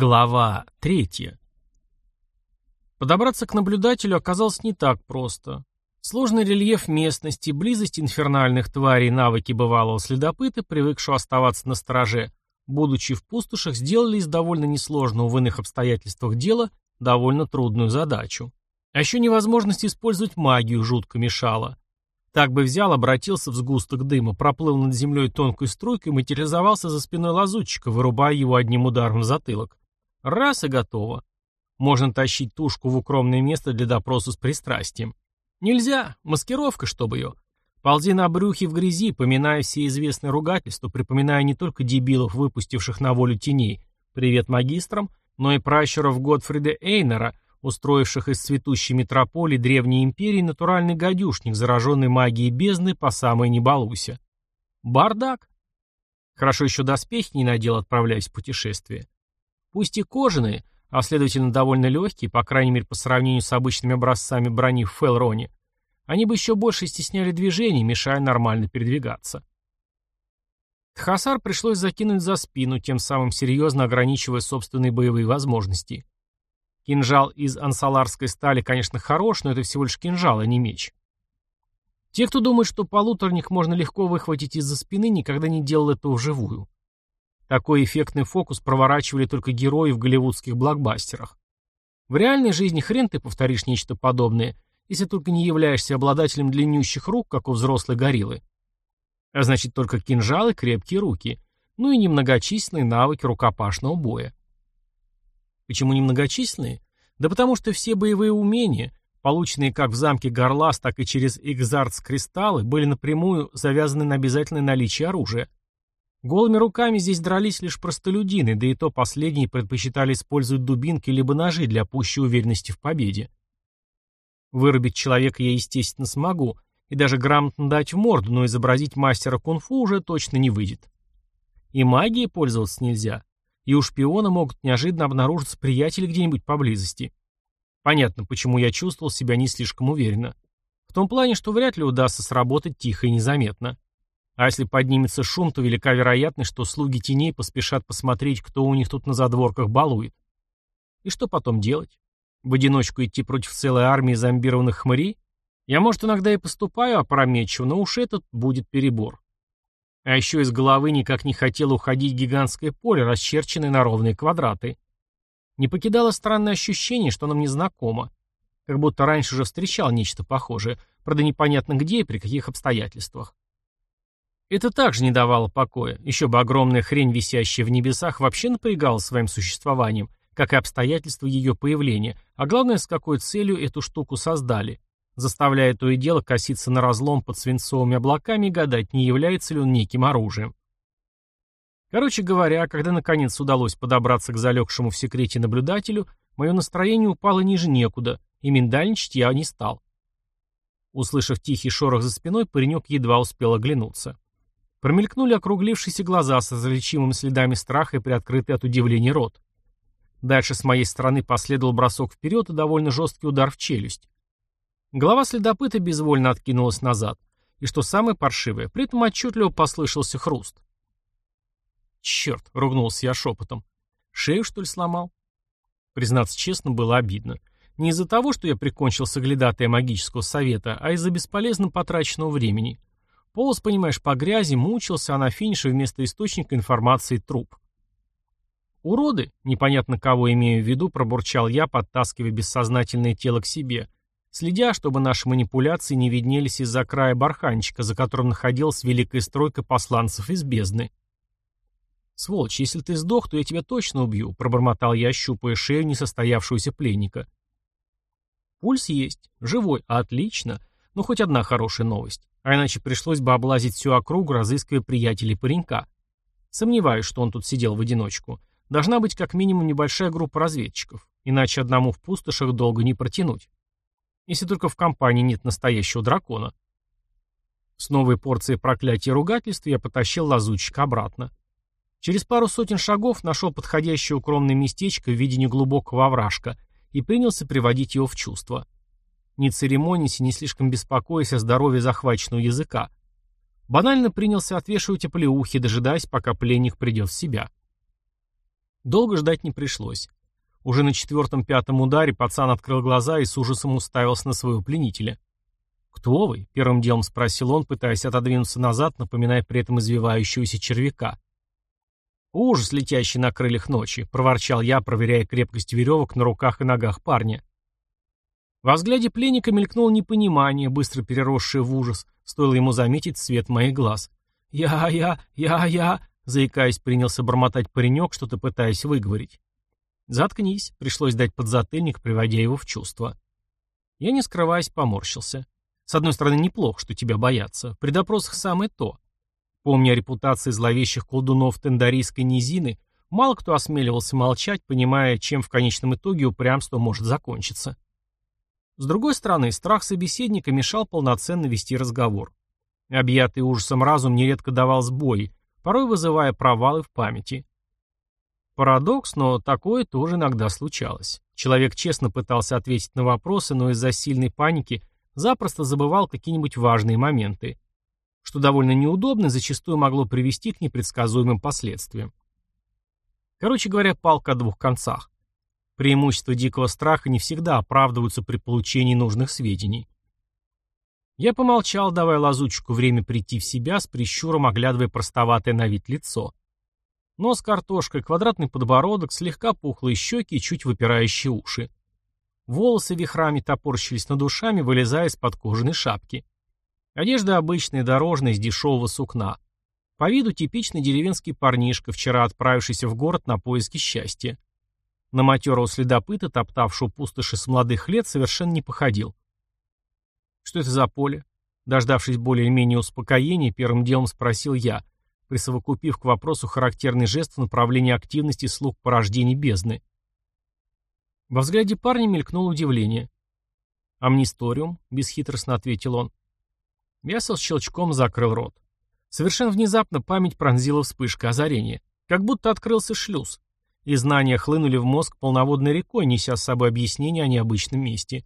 Глава третья. Подобраться к наблюдателю оказалось не так просто. Сложный рельеф местности, близость инфернальных тварей, навыки бывалого следопыта, привыкшего оставаться на стороже, будучи в пустошах, сделали из довольно несложного в иных обстоятельствах дела довольно трудную задачу. А еще невозможность использовать магию жутко мешала. Так бы взял, обратился в сгусток дыма, проплыл над землей тонкой струйкой и материализовался за спиной лазутчика, вырубая его одним ударом в затылок. Раз и готово. Можно тащить тушку в укромное место для допроса с пристрастием. Нельзя, маскировка, чтобы ее. Ползи на брюхе в грязи, поминая все известные ругательства, припоминая не только дебилов, выпустивших на волю теней, привет магистрам, но и пращуров Готфрида Эйнера, устроивших из цветущей метрополии древней империи натуральный гадюшник, зараженный магией бездны по самой не Бардак. Хорошо еще доспехи не надел, отправляясь в путешествие. Пусть и кожаные, а следовательно довольно легкие, по крайней мере по сравнению с обычными образцами брони в Фелроне, они бы еще больше стесняли движений, мешая нормально передвигаться. Тхасар пришлось закинуть за спину, тем самым серьезно ограничивая собственные боевые возможности. Кинжал из ансаларской стали, конечно, хорош, но это всего лишь кинжал, а не меч. Те, кто думает, что полуторник можно легко выхватить из-за спины, никогда не делал этого вживую. Такой эффектный фокус проворачивали только герои в голливудских блокбастерах. В реальной жизни хрен ты повторишь нечто подобное, если только не являешься обладателем длиннющих рук, как у взрослой гориллы. А значит, только кинжалы, крепкие руки, ну и немногочисленные навыки рукопашного боя. Почему немногочисленные? Да потому что все боевые умения, полученные как в замке Горлас, так и через Экзартс-кристаллы, были напрямую завязаны на обязательное наличие оружия. Голыми руками здесь дрались лишь простолюдины, да и то последние предпочитали использовать дубинки либо ножи для пущей уверенности в победе. Вырубить человека я, естественно, смогу, и даже грамотно дать в морду, но изобразить мастера кунг-фу уже точно не выйдет. И магией пользоваться нельзя, и у шпиона могут неожиданно обнаружиться приятели где-нибудь поблизости. Понятно, почему я чувствовал себя не слишком уверенно. В том плане, что вряд ли удастся сработать тихо и незаметно. А если поднимется шум, то велика вероятность, что слуги теней поспешат посмотреть, кто у них тут на задворках балует. И что потом делать? В одиночку идти против целой армии зомбированных хмырей? Я, может, иногда и поступаю опрометчиво, но уж этот будет перебор. А еще из головы никак не хотело уходить гигантское поле, расчерченное на ровные квадраты. Не покидало странное ощущение, что оно мне знакомо. Как будто раньше уже встречал нечто похожее, правда непонятно где и при каких обстоятельствах. Это также не давало покоя. Еще бы огромная хрень, висящая в небесах, вообще напрягала своим существованием, как и обстоятельства ее появления, а главное, с какой целью эту штуку создали, заставляя то и дело коситься на разлом под свинцовыми облаками и гадать, не является ли он неким оружием. Короче говоря, когда наконец удалось подобраться к залегшему в секрете наблюдателю, мое настроение упало ниже некуда, и миндальничать я не стал. Услышав тихий шорох за спиной, паренек едва успел оглянуться. Промелькнули округлившиеся глаза с различимыми следами страха и приоткрытый от удивления рот. Дальше с моей стороны последовал бросок вперед и довольно жесткий удар в челюсть. Голова следопыта безвольно откинулась назад. И что самое паршивое, при этом отчетливо послышался хруст. «Черт!» — ругнулся я шепотом. «Шею, что ли, сломал?» Признаться честно, было обидно. Не из-за того, что я прикончил соглядатая магического совета, а из-за бесполезно потраченного времени. Полос, понимаешь, по грязи, мучился, а на финише вместо источника информации труп. «Уроды!» — непонятно кого имею в виду, пробурчал я, подтаскивая бессознательное тело к себе, следя, чтобы наши манипуляции не виднелись из-за края барханчика, за которым находилась великая стройка посланцев из бездны. «Сволочь, если ты сдох, то я тебя точно убью», — пробормотал я, щупая шею несостоявшегося пленника. «Пульс есть. Живой. Отлично. Ну, хоть одна хорошая новость. А иначе пришлось бы облазить всю округу, разыскивая приятелей паренька. Сомневаюсь, что он тут сидел в одиночку. Должна быть как минимум небольшая группа разведчиков. Иначе одному в пустошах долго не протянуть. Если только в компании нет настоящего дракона. С новой порцией проклятия и ругательств я потащил лазутчика обратно. Через пару сотен шагов нашел подходящее укромное местечко в виде неглубокого овражка и принялся приводить его в чувство не церемонясь и не слишком беспокоясь о здоровье захваченного языка. Банально принялся отвешивать оплеухи, дожидаясь, пока пленник придет в себя. Долго ждать не пришлось. Уже на четвертом-пятом ударе пацан открыл глаза и с ужасом уставился на своего пленителя. «Кто вы?» — первым делом спросил он, пытаясь отодвинуться назад, напоминая при этом извивающегося червяка. «Ужас, летящий на крыльях ночи», — проворчал я, проверяя крепкость веревок на руках и ногах парня. Во взгляде пленника мелькнуло непонимание, быстро переросшее в ужас, стоило ему заметить цвет моих глаз. «Я, я, я, я», — заикаясь, принялся бормотать паренек, что-то пытаясь выговорить. «Заткнись», — пришлось дать подзатыльник, приводя его в чувство. Я, не скрываясь, поморщился. С одной стороны, неплохо, что тебя боятся. При допросах самое то. Помня о репутации зловещих колдунов Тендарийской низины, мало кто осмеливался молчать, понимая, чем в конечном итоге упрямство может закончиться. С другой стороны, страх собеседника мешал полноценно вести разговор. Объятый ужасом разум нередко давал сбои, порой вызывая провалы в памяти. Парадокс, но такое тоже иногда случалось. Человек честно пытался ответить на вопросы, но из-за сильной паники запросто забывал какие-нибудь важные моменты что довольно неудобно и зачастую могло привести к непредсказуемым последствиям. Короче говоря, палка о двух концах. Преимущества дикого страха не всегда оправдываются при получении нужных сведений. Я помолчал, давая лазучику время прийти в себя, с прищуром оглядывая простоватое на вид лицо. Нос картошкой, квадратный подбородок, слегка пухлые щеки и чуть выпирающие уши. Волосы вихрами топорщились над ушами, вылезая из-под кожаной шапки. Одежда обычная, дорожная, из дешевого сукна. По виду типичный деревенский парнишка, вчера отправившийся в город на поиски счастья. На матерого следопыта, топтавшего пустоши с молодых лет, совершенно не походил. «Что это за поле?» Дождавшись более-менее успокоения, первым делом спросил я, присовокупив к вопросу характерный жест в направлении активности слуг порождений бездны. Во взгляде парня мелькнуло удивление. «Амнисториум», — бесхитростно ответил он. Мясо с щелчком закрыл рот. Совершенно внезапно память пронзила вспышка озарения. Как будто открылся шлюз. И знания хлынули в мозг полноводной рекой, неся с собой объяснение о необычном месте.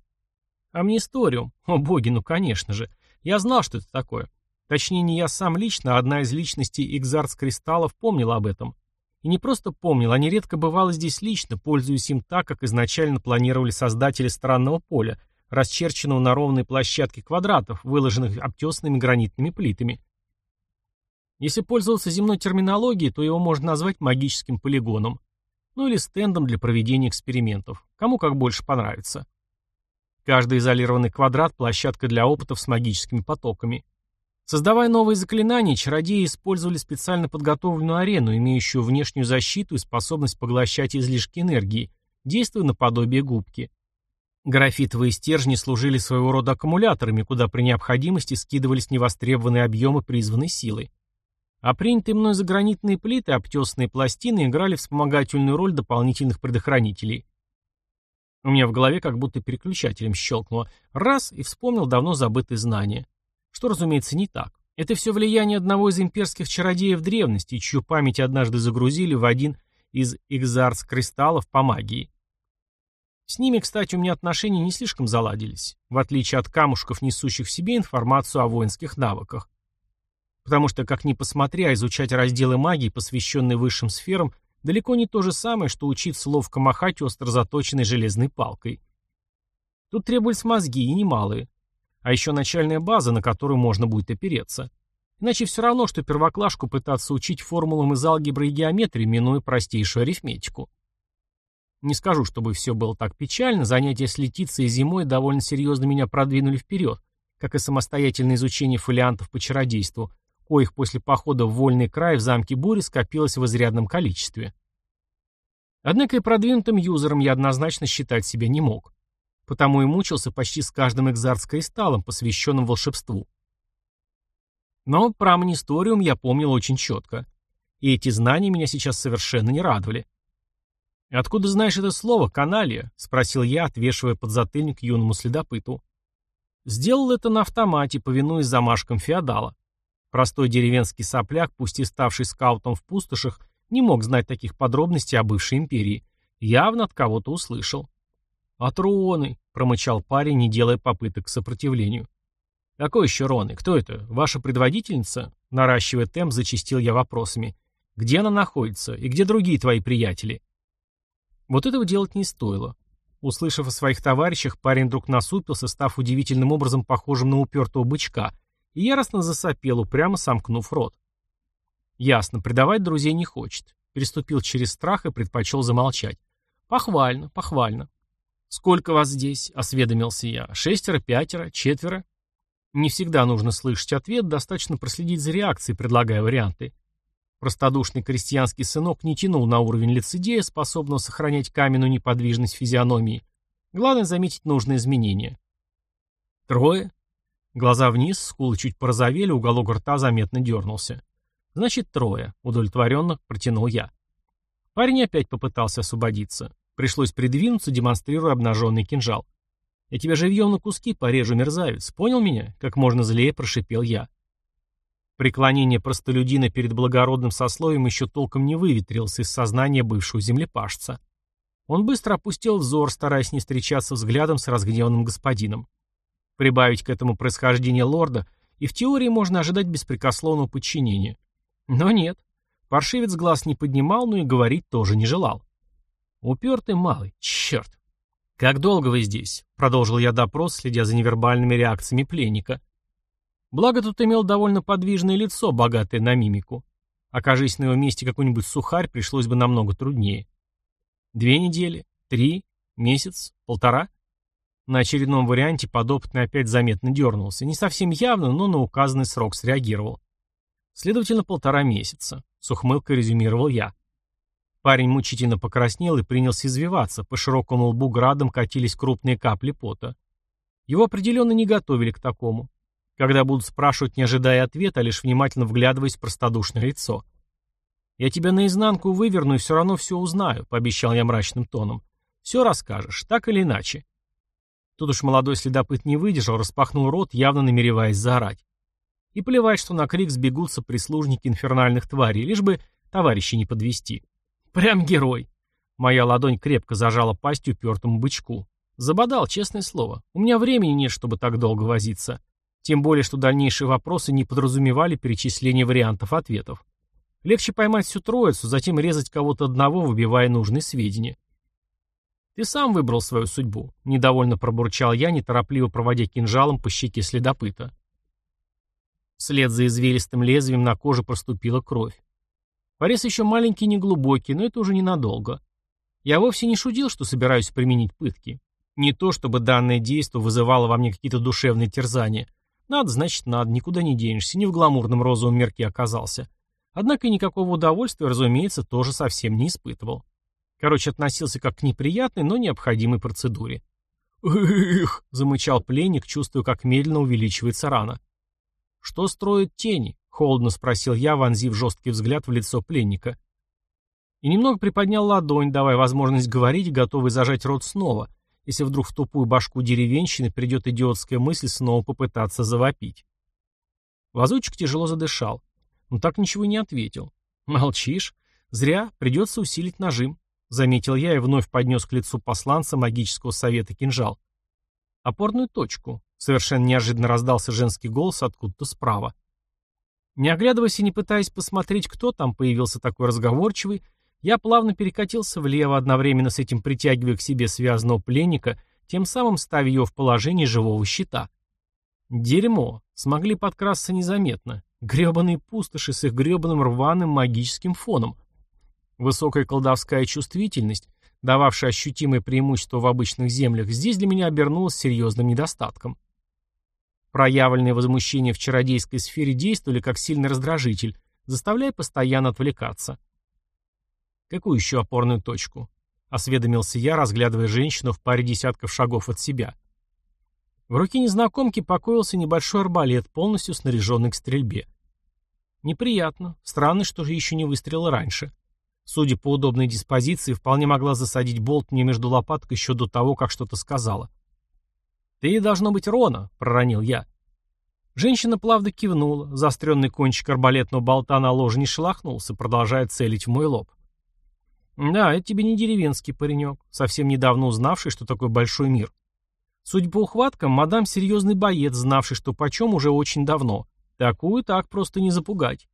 Амнисториум. О боги, ну конечно же. Я знал, что это такое. Точнее, не я сам лично, а одна из личностей Экзарц-кристаллов помнила об этом. И не просто помнил, а нередко бывало здесь лично, пользуясь им так, как изначально планировали создатели странного поля, расчерченного на ровной площадке квадратов, выложенных обтесанными гранитными плитами. Если пользоваться земной терминологией, то его можно назвать магическим полигоном. Ну или стендом для проведения экспериментов. Кому как больше понравится. Каждый изолированный квадрат – площадка для опытов с магическими потоками. Создавая новые заклинания, чародеи использовали специально подготовленную арену, имеющую внешнюю защиту и способность поглощать излишки энергии, действуя наподобие губки. Графитовые стержни служили своего рода аккумуляторами, куда при необходимости скидывались невостребованные объемы призванной силы. А принятые мной за гранитные плиты, обтесанные пластины играли вспомогательную роль дополнительных предохранителей. У меня в голове как будто переключателем щелкнуло. Раз, и вспомнил давно забытые знания. Что, разумеется, не так. Это все влияние одного из имперских чародеев древности, чью память однажды загрузили в один из экзарц-кристаллов по магии. С ними, кстати, у меня отношения не слишком заладились, в отличие от камушков, несущих в себе информацию о воинских навыках. Потому что, как ни посмотри, а изучать разделы магии, посвященные высшим сферам, далеко не то же самое, что учиться ловко махать остро заточенной железной палкой. Тут требуются мозги, и немалые. А еще начальная база, на которую можно будет опереться. Иначе все равно, что первоклашку пытаться учить формулам из алгебры и геометрии, минуя простейшую арифметику. Не скажу, чтобы все было так печально, занятия с Летицией зимой довольно серьезно меня продвинули вперед, как и самостоятельное изучение фолиантов по чародейству, коих после похода в вольный край в замке Бури скопилось в изрядном количестве. Однако и продвинутым юзером я однозначно считать себя не мог. Потому и мучился почти с каждым экзарт-кристаллом, посвященным волшебству. Но про амнисториум я помнил очень четко. И эти знания меня сейчас совершенно не радовали. «Откуда знаешь это слово, каналья?» — спросил я, отвешивая подзатыльник юному следопыту. Сделал это на автомате, повинуясь замашкам феодала. Простой деревенский сопляк, пусть и ставший скаутом в пустошах, не мог знать таких подробностей о бывшей империи. Явно от кого-то услышал. «От Руоны», — промычал парень, не делая попыток к сопротивлению. «Какой еще Роны? Кто это? Ваша предводительница?» Наращивая темп, зачистил я вопросами. Где она находится? И где другие твои приятели?» Вот этого делать не стоило. Услышав о своих товарищах, парень вдруг насупился, став удивительным образом похожим на упертого бычка, и яростно засопел, упрямо сомкнув рот. Ясно, предавать друзей не хочет. Переступил через страх и предпочел замолчать. Похвально, похвально. «Сколько вас здесь?» — осведомился я. «Шестеро, пятеро, четверо?» Не всегда нужно слышать ответ, достаточно проследить за реакцией, предлагая варианты. Простодушный крестьянский сынок не тянул на уровень лицедея, способного сохранять каменную неподвижность физиономии. Главное заметить нужные изменения. Трое. Глаза вниз, скулы чуть порозовели, уголок рта заметно дернулся. Значит, трое. Удовлетворенно протянул я. Парень опять попытался освободиться. Пришлось придвинуться, демонстрируя обнаженный кинжал. «Я тебя живьем на куски порежу, мерзавец. Понял меня?» Как можно злее прошипел я. Преклонение простолюдина перед благородным сословием еще толком не выветрилось из сознания бывшего землепашца. Он быстро опустил взор, стараясь не встречаться взглядом с разгневанным господином. Прибавить к этому происхождение лорда, и в теории можно ожидать беспрекословного подчинения. Но нет. Паршивец глаз не поднимал, но и говорить тоже не желал. Упертый малый, черт. «Как долго вы здесь?» — продолжил я допрос, следя за невербальными реакциями пленника. Благо тут имел довольно подвижное лицо, богатое на мимику. Окажись на его месте какой-нибудь сухарь, пришлось бы намного труднее. Две недели? Три? Месяц? Полтора? На очередном варианте подопытный опять заметно дернулся. Не совсем явно, но на указанный срок среагировал. Следовательно, полтора месяца. С ухмылкой резюмировал я. Парень мучительно покраснел и принялся извиваться. По широкому лбу градом катились крупные капли пота. Его определенно не готовили к такому. Когда будут спрашивать, не ожидая ответа, а лишь внимательно вглядываясь в простодушное лицо. «Я тебя наизнанку выверну и все равно все узнаю», — пообещал я мрачным тоном. «Все расскажешь, так или иначе». Тут уж молодой следопыт не выдержал, распахнул рот, явно намереваясь заорать. И плевать, что на крик сбегутся прислужники инфернальных тварей, лишь бы товарищей не подвести. Прям герой. Моя ладонь крепко зажала пасть упертому бычку. Забодал, честное слово. У меня времени нет, чтобы так долго возиться. Тем более, что дальнейшие вопросы не подразумевали перечисление вариантов ответов. Легче поймать всю троицу, затем резать кого-то одного, выбивая нужные сведения. «Ты сам выбрал свою судьбу», — недовольно пробурчал я, неторопливо проводя кинжалом по щеке следопыта. Вслед за извилистым лезвием на коже проступила кровь. Порез еще маленький и неглубокий, но это уже ненадолго. Я вовсе не шутил, что собираюсь применить пытки. Не то, чтобы данное действо вызывало во мне какие-то душевные терзания. Надо, значит, надо, никуда не денешься, не в гламурном розовом мерке оказался. Однако никакого удовольствия, разумеется, тоже совсем не испытывал. Короче, относился как к неприятной, но необходимой процедуре. «Эх!» — замычал пленник, чувствуя, как медленно увеличивается рана. «Что строят тени?» — холодно спросил я, вонзив жесткий взгляд в лицо пленника. И немного приподнял ладонь, давая возможность говорить, готовый зажать рот снова, если вдруг в тупую башку деревенщины придет идиотская мысль снова попытаться завопить. Лазутчик тяжело задышал, но так ничего не ответил. «Молчишь? Зря, придется усилить нажим», — заметил я и вновь поднес к лицу посланца магического совета кинжал. «Опорную точку», Совершенно неожиданно раздался женский голос откуда-то справа. Не оглядываясь и не пытаясь посмотреть, кто там появился такой разговорчивый, я плавно перекатился влево, одновременно с этим притягивая к себе связанного пленника, тем самым ставя его в положение живого щита. Дерьмо. Смогли подкрасться незаметно. Гребаные пустоши с их гребаным рваным магическим фоном. Высокая колдовская чувствительность, дававшая ощутимое преимущество в обычных землях, здесь для меня обернулась серьезным недостатком. Проявленные возмущения в чародейской сфере действовали как сильный раздражитель, заставляя постоянно отвлекаться. «Какую еще опорную точку?» — осведомился я, разглядывая женщину в паре десятков шагов от себя. В руке незнакомки покоился небольшой арбалет, полностью снаряженный к стрельбе. Неприятно. Странно, что же еще не выстрелила раньше. Судя по удобной диспозиции, вполне могла засадить болт мне между лопаток еще до того, как что-то сказала. «Ты, должно быть, Рона», — проронил я. Женщина плавно кивнула, заостренный кончик арбалетного болта на ложе не шелохнулся, продолжая целить в мой лоб. «Да, это тебе не деревенский паренек, совсем недавно узнавший, что такое большой мир. Судя по ухваткам, мадам серьезный боец, знавший, что почем уже очень давно. Такую так просто не запугать».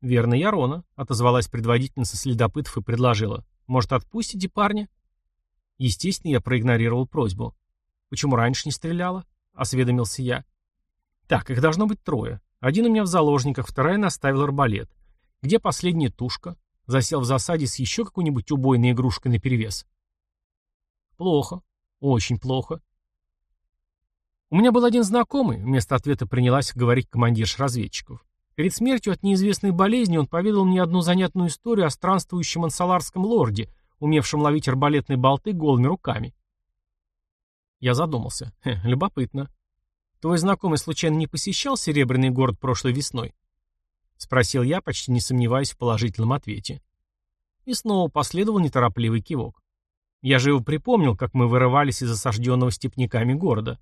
«Верно, я Рона», — отозвалась предводительница следопытов и предложила. «Может, отпустите парня?» Естественно, я проигнорировал просьбу. «Почему раньше не стреляла?» — осведомился я. «Так, их должно быть трое. Один у меня в заложниках, вторая наставила арбалет. Где последняя тушка? Засел в засаде с еще какой-нибудь убойной игрушкой наперевес?» «Плохо. Очень плохо. У меня был один знакомый, вместо ответа принялась говорить командирш разведчиков. Перед смертью от неизвестной болезни он поведал мне одну занятную историю о странствующем ансаларском лорде, умевшем ловить арбалетные болты голыми руками. Я задумался. Хе, любопытно. Твой знакомый случайно не посещал Серебряный город прошлой весной? Спросил я, почти не сомневаясь в положительном ответе. И снова последовал неторопливый кивок. Я живо припомнил, как мы вырывались из осажденного степняками города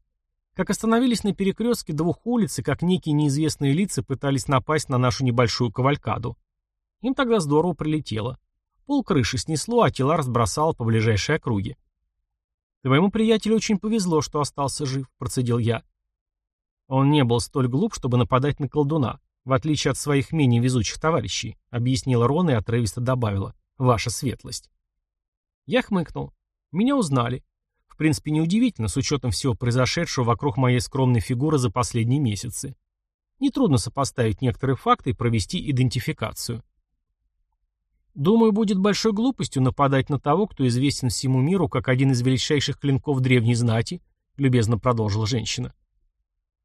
как остановились на перекрестке двух улиц и как некие неизвестные лица пытались напасть на нашу небольшую кавалькаду. Им тогда здорово прилетело. Пол крыши снесло, а тела разбросало по ближайшей округе. «Твоему приятелю очень повезло, что остался жив», — процедил я. Он не был столь глуп, чтобы нападать на колдуна, в отличие от своих менее везучих товарищей, объяснила Рона и отрывисто добавила. «Ваша светлость». Я хмыкнул. Меня узнали принципе, неудивительно, с учетом всего произошедшего вокруг моей скромной фигуры за последние месяцы. Нетрудно сопоставить некоторые факты и провести идентификацию. Думаю, будет большой глупостью нападать на того, кто известен всему миру как один из величайших клинков древней знати, любезно продолжила женщина.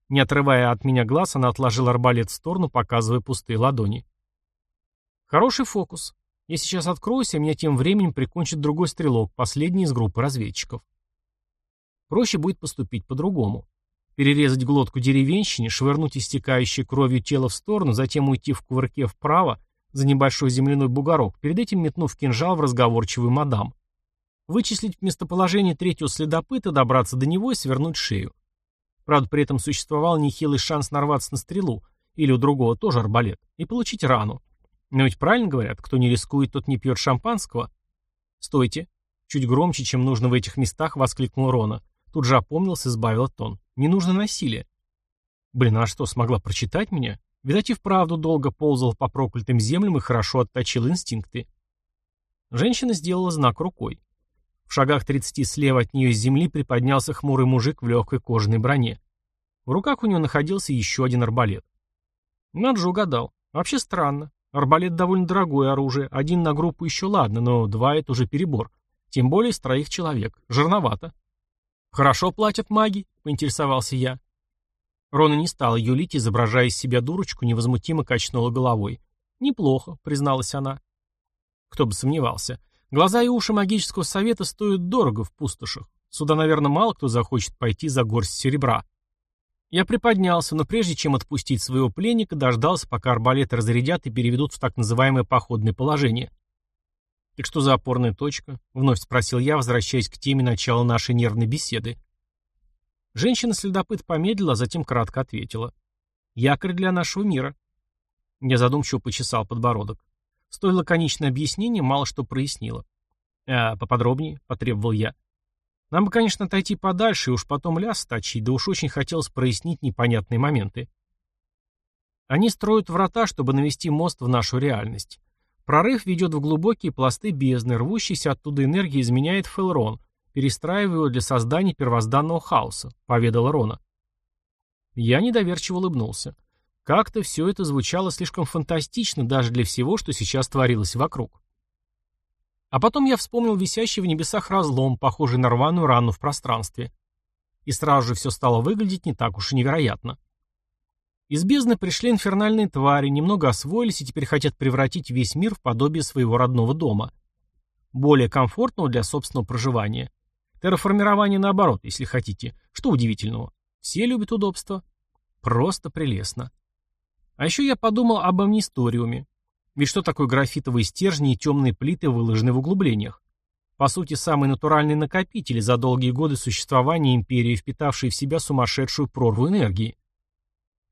Не отрывая от меня глаз, она отложила арбалет в сторону, показывая пустые ладони. Хороший фокус. Я сейчас откроюсь, а меня тем временем прикончит другой стрелок, последний из группы разведчиков. Проще будет поступить по-другому. Перерезать глотку деревенщине, швырнуть истекающее кровью тело в сторону, затем уйти в кувырке вправо, за небольшой земляной бугорок, перед этим метнув кинжал в разговорчивую мадам. Вычислить местоположение третьего следопыта, добраться до него и свернуть шею. Правда, при этом существовал нехилый шанс нарваться на стрелу, или у другого тоже арбалет, и получить рану. Но ведь правильно говорят, кто не рискует, тот не пьет шампанского. «Стойте!» Чуть громче, чем нужно в этих местах, воскликнул Рона. Тут же опомнился, избавил тон. Не нужно насилия. Блин, а что, смогла прочитать меня? Видать, и вправду долго ползал по проклятым землям и хорошо отточил инстинкты. Женщина сделала знак рукой. В шагах тридцати слева от нее с земли приподнялся хмурый мужик в легкой кожаной броне. В руках у него находился еще один арбалет. Наджи угадал. Вообще странно. Арбалет довольно дорогое оружие. Один на группу еще ладно, но два — это уже перебор. Тем более с троих человек. Жирновато. «Хорошо платят маги?» — поинтересовался я. Рона не стала юлить, изображая из себя дурочку, невозмутимо качнула головой. «Неплохо», — призналась она. Кто бы сомневался. Глаза и уши магического совета стоят дорого в пустошах. Сюда, наверное, мало кто захочет пойти за горсть серебра. Я приподнялся, но прежде чем отпустить своего пленника, дождался, пока арбалеты разрядят и переведут в так называемое походное положение. «Так что за опорная точка?» — вновь спросил я, возвращаясь к теме начала нашей нервной беседы. Женщина-следопыт помедлила, а затем кратко ответила. «Якорь для нашего мира». Я задумчиво почесал подбородок. Столь лаконичное объяснение мало что прояснило. «А поподробнее?» — потребовал я. Нам бы, конечно, отойти подальше и уж потом ляс точить, да уж очень хотелось прояснить непонятные моменты. Они строят врата, чтобы навести мост в нашу реальность. Прорыв ведет в глубокие пласты бездны, рвущийся оттуда энергии изменяет Фелрон, перестраивая его для создания первозданного хаоса, поведала Рона. Я недоверчиво улыбнулся. Как-то все это звучало слишком фантастично даже для всего, что сейчас творилось вокруг. А потом я вспомнил висящий в небесах разлом, похожий на рваную рану в пространстве. И сразу же все стало выглядеть не так уж и невероятно. Из бездны пришли инфернальные твари, немного освоились и теперь хотят превратить весь мир в подобие своего родного дома. Более комфортного для собственного проживания. Терраформирование наоборот, если хотите. Что удивительного? Все любят удобство. Просто прелестно. А еще я подумал об амнисториуме. Ведь что такое графитовые стержни и темные плиты, выложенные в углублениях? По сути, самые натуральные накопители за долгие годы существования империи, впитавшие в себя сумасшедшую прорву энергии.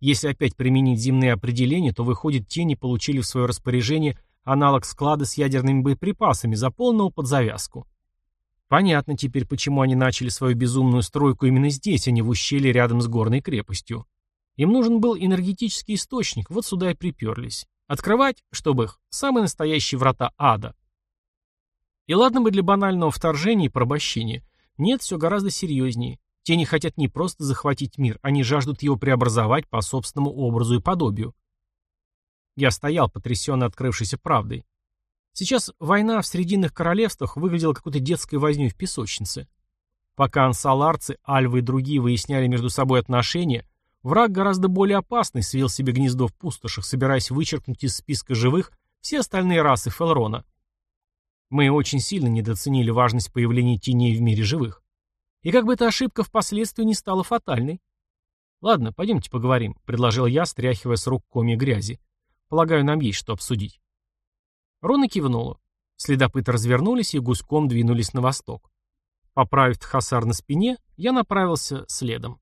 Если опять применить земные определения, то выходит, тени получили в свое распоряжение аналог склада с ядерными боеприпасами, заполненного под завязку. Понятно теперь, почему они начали свою безумную стройку именно здесь, а не в ущелье рядом с горной крепостью. Им нужен был энергетический источник, вот сюда и приперлись. Открывать, чтобы их, самые настоящие врата ада. И ладно бы для банального вторжения и порабощения. Нет, все гораздо серьезнее. Те не хотят не просто захватить мир, они жаждут его преобразовать по собственному образу и подобию. Я стоял, потрясенно открывшейся правдой. Сейчас война в Срединных Королевствах выглядела какой-то детской вознёй в песочнице. Пока ансаларцы, альвы и другие выясняли между собой отношения, враг гораздо более опасный свил себе гнездо в пустошах, собираясь вычеркнуть из списка живых все остальные расы Фелрона. Мы очень сильно недооценили важность появления теней в мире живых. И как бы эта ошибка впоследствии не стала фатальной. «Ладно, пойдемте поговорим», — предложил я, стряхивая с рук коми грязи. «Полагаю, нам есть что обсудить». Рона кивнула. Следопыты развернулись и гуськом двинулись на восток. Поправив хасар на спине, я направился следом.